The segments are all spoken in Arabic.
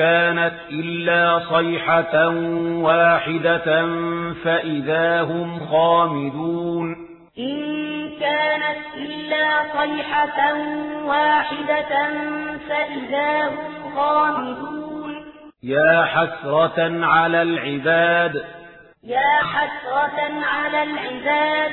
كانت إلا صيحة واحدة فإذا هم خامدون. إن كانت إلا صيحة واحدة فإذا هم خامدون. يا حسرة على العباد. يا حسرة على العباد.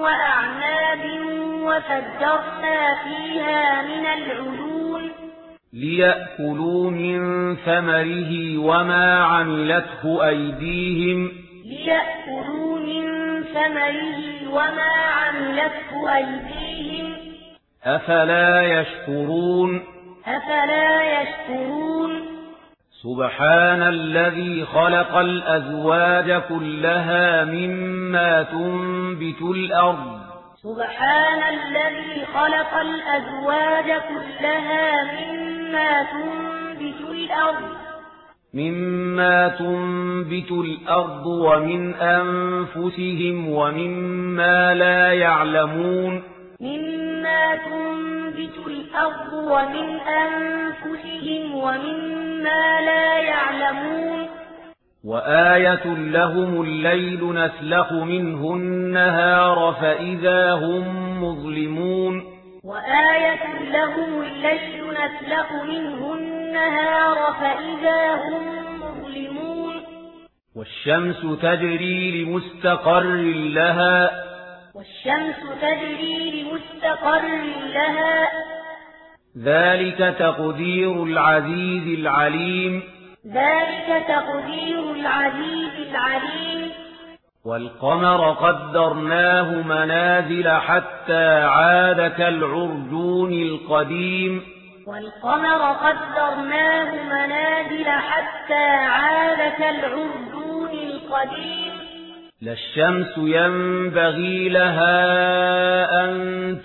وأعناب وفجرنا فيها من العيون. ليأكلوا من ثمره وما عملته أيديهم. ليأكلوا من ثمره وما عملته أيديهم. أفلا يشكرون؟ أفلا يشكرون؟ سبحان الذي خلق الأزواج كلها مما تنبت الأرض. سبحان الذي خلق الأزواج كلها مما تنبت الأرض. مما تنبت الأرض ومن أنفسهم ومما لا يعلمون. مما تنبت الأرض ومن أنفسهم ومما لا يعلمون وآية لهم الليل نسلخ منه النهار فإذا هم مظلمون وآية لهم الليل نسلخ منه النهار فإذا هم مظلمون والشمس تجري لمستقر لها والشمس تجري لمستقر لها ذلك تقدير العزيز العليم ذلك تقدير العزيز العليم والقمر قدرناه منازل حتى عاد كالعرجون القديم والقمر قدرناه منازل حتى عاد كالعرجون القديم للشمس ينبغي لها أن